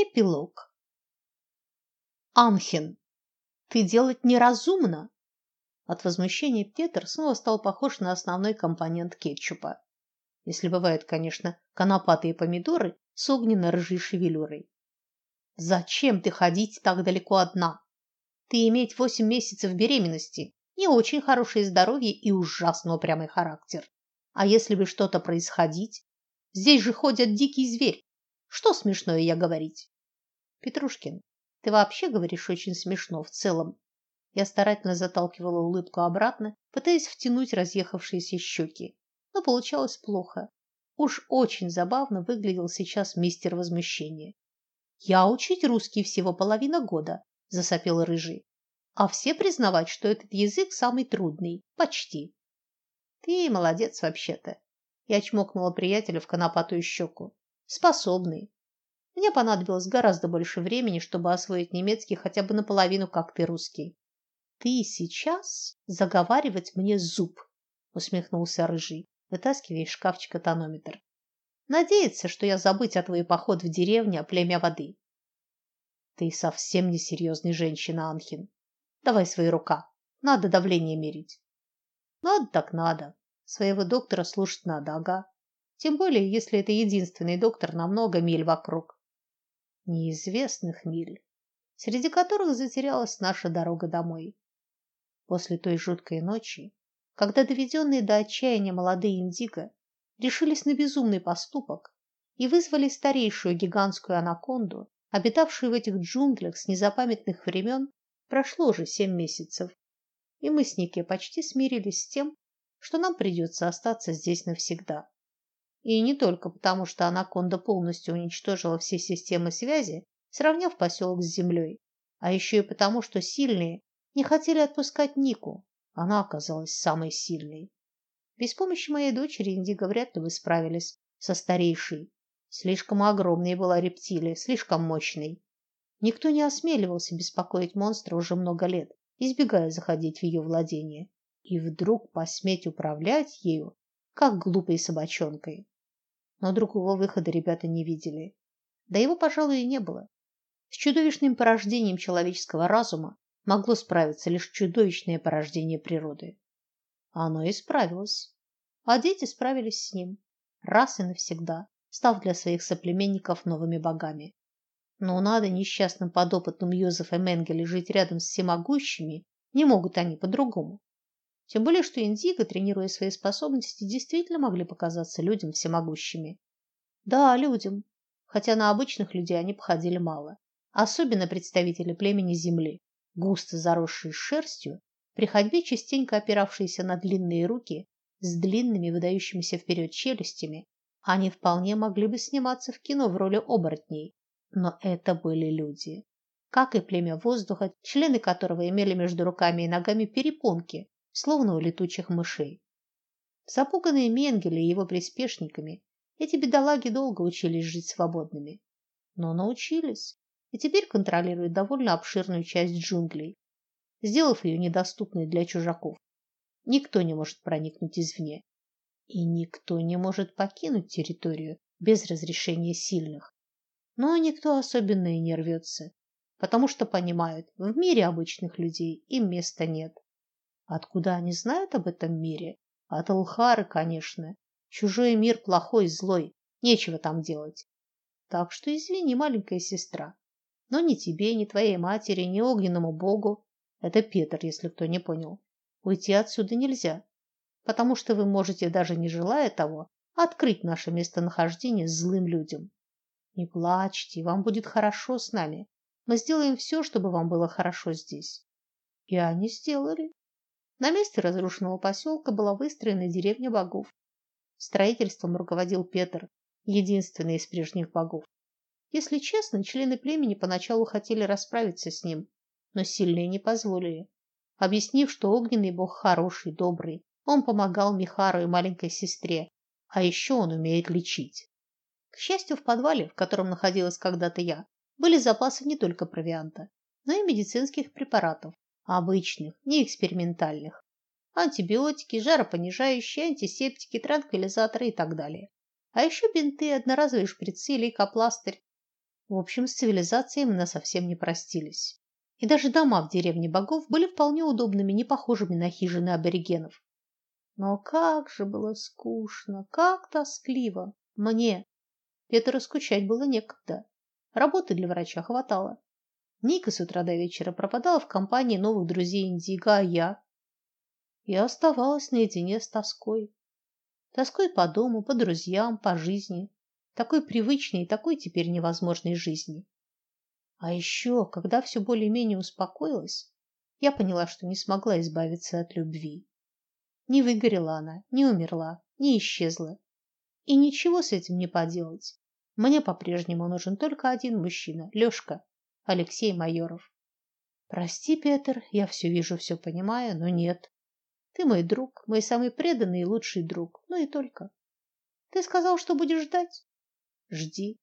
Эпилог. Анхен, ты делать неразумно. От возмущения Петр снова стал похож на основной компонент кетчупа. Если бывают, конечно, конопатые помидоры с огненно-рыжей шевелюрой. Зачем ты ходить так далеко одна? Ты иметь восемь месяцев беременности, не очень хорошее здоровье и ужасно упрямый характер. А если бы что-то происходить? Здесь же ходят дикий зверь. Что смешное я говорить? Петрушкин, ты вообще говоришь очень смешно в целом. Я старательно заталкивала улыбку обратно, пытаясь втянуть разъехавшиеся щеки, но получалось плохо. Уж очень забавно выглядел сейчас мистер возмущения. Я учить русский всего половина года, засопел рыжий. А все признавать, что этот язык самый трудный, почти. Ты молодец вообще-то. Я чмокнула приятеля в конопатую щеку. Способный. Мне понадобилось гораздо больше времени, чтобы освоить немецкий хотя бы наполовину, как ты русский. Ты сейчас заговаривать мне зуб, усмехнулся рыжий, вытаскивая из шкафчика тонометр. Надеется, что я забыть о твой поход в деревню, о племя воды. Ты совсем не серьезный женщина, Анхин. Давай свои рука. Надо давление мерить. Надо так надо. Своего доктора слушать надо, ага. Тем более, если это единственный доктор на много миль вокруг. Неизвестных миль, среди которых затерялась наша дорога домой. После той жуткой ночи, когда доведенные до отчаяния молодые индиго решились на безумный поступок и вызвали старейшую гигантскую анаконду, обитавшую в этих джунглях с незапамятных времен, прошло уже семь месяцев, и мы с Нике почти смирились с тем, что нам придется остаться здесь навсегда. И не только потому, что анаконда полностью уничтожила все системы связи, сравняв поселок с землей, а еще и потому, что сильные не хотели отпускать Нику. Она оказалась самой сильной. Без помощи моей дочери Индиго вряд ли бы справились со старейшей. Слишком огромной была рептилия, слишком мощной. Никто не осмеливался беспокоить монстра уже много лет, избегая заходить в ее владение. И вдруг посметь управлять ею как глупой собачонкой. Но другого выхода ребята не видели. Да его, пожалуй, и не было. С чудовищным порождением человеческого разума могло справиться лишь чудовищное порождение природы. Оно и справилось. А дети справились с ним раз и навсегда, став для своих соплеменников новыми богами. Но надо несчастным подопытным Йозефа Менгеле жить рядом с всемогущими, не могут они по-другому. Тем более, что Индиго, тренируя свои способности, действительно могли показаться людям всемогущими. Да, людям, хотя на обычных людей они походили мало, особенно представители племени Земли, густо заросшие шерстью, при ходьбе частенько опиравшиеся на длинные руки с длинными выдающимися вперед челюстями. Они вполне могли бы сниматься в кино в роли оборотней, но это были люди. Как и племя воздуха, члены которого имели между руками и ногами перепонки, словно у летучих мышей. Запуганные Менгеле и его приспешниками, эти бедолаги долго учились жить свободными, но научились и теперь контролируют довольно обширную часть джунглей, сделав ее недоступной для чужаков. Никто не может проникнуть извне, и никто не может покинуть территорию без разрешения сильных. Но никто особенно и не рвется, потому что понимают, в мире обычных людей им места нет. Откуда они знают об этом мире? От Алхары, конечно. Чужой мир плохой, злой, нечего там делать. Так что извини, маленькая сестра, но ни тебе, ни твоей матери, ни огненному богу, это Петр, если кто не понял, уйти отсюда нельзя, потому что вы можете даже не желая того открыть наше местонахождение злым людям. Не плачьте, вам будет хорошо с нами. Мы сделаем все, чтобы вам было хорошо здесь. И они сделали. На месте разрушенного поселка была выстроена деревня богов. Строительством руководил Петр, единственный из прежних богов. Если честно, члены племени поначалу хотели расправиться с ним, но сильные не позволили, объяснив, что огненный бог хороший, добрый. Он помогал Михару и маленькой сестре, а еще он умеет лечить. К счастью, в подвале, в котором находилась когда-то я, были запасы не только провианта, но и медицинских препаратов, обычных, не экспериментальных. Антибиотики, жаропонижающие, антисептики, транквилизаторы и так далее. А еще бинты, одноразовые шприцы, лейкопластырь. В общем, с цивилизацией мы совсем не простились. И даже дома в деревне богов были вполне удобными, не похожими на хижины аборигенов. Но как же было скучно, как тоскливо мне. Петру скучать было некогда. Работы для врача хватало. Ника с утра до вечера пропадала в компании новых друзей Индиго, а я я оставалась наедине с тоской. Тоской по дому, по друзьям, по жизни, такой привычной и такой теперь невозможной жизни. А еще, когда все более-менее успокоилось, я поняла, что не смогла избавиться от любви. Не выгорела она, не умерла, не исчезла. И ничего с этим не поделать. Мне по-прежнему нужен только один мужчина Лёшка, Алексей Майоров. Прости, Петр, я все вижу, все понимаю, но нет. Ты мой друг, мой самый преданный и лучший друг, ну и только. Ты сказал, что будешь ждать? Жди.